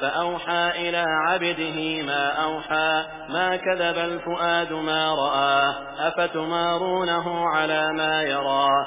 فأوحى إلى عبده ما أوحى ما كذب الفؤاد ما رأى أفتمارونه على ما يرى.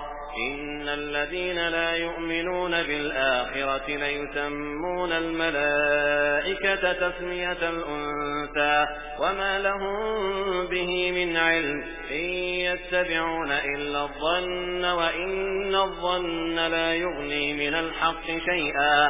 إن الذين لا يؤمنون بالآخرة ليسمون الملائكة تسمية الأنثى وما لهم به من علم إن يتبعون إلا الظن وإن الظن لا يغني من الحق شيئا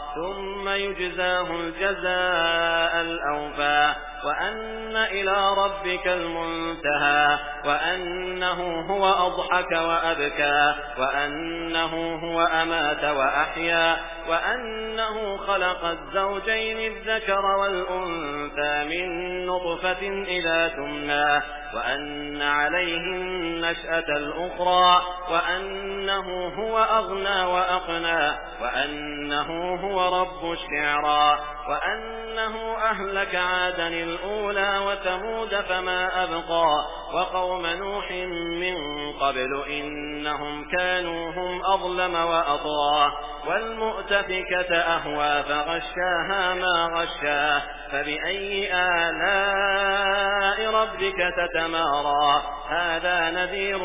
ثم يجزاه الجزاء الأوفى وأن إلى ربك المنتهى. وأنه هو أضحك وأبكى وأنه هو أمات وأحيا وأنه خلق الزوجين الذكر والأنثى من نطفة إذا تمنى وأن عليه النشأة الأخرى وأنه هو أغنى وأقنى وأنه هو رب الشعرى وأنه أهلك عادا الأولى وثمود فما أبقى وقوم نوح من قبل إنهم كانوا هم أظلم وأطغى والمؤتفكة أهوى فغشاها ما غشا فبأي آلاء ربك تتمارى؟ هذا نذير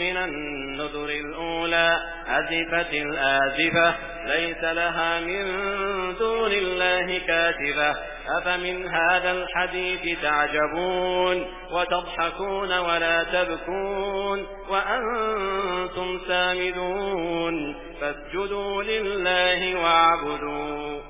من النذر الأولى. أزفت الآزفة ليس لها من دون الله كاتبة. أفمن هذا الحديث تعجبون وتضحكون ولا تبكون وأنتم سامدون. فاسجدوا لله واعبدوا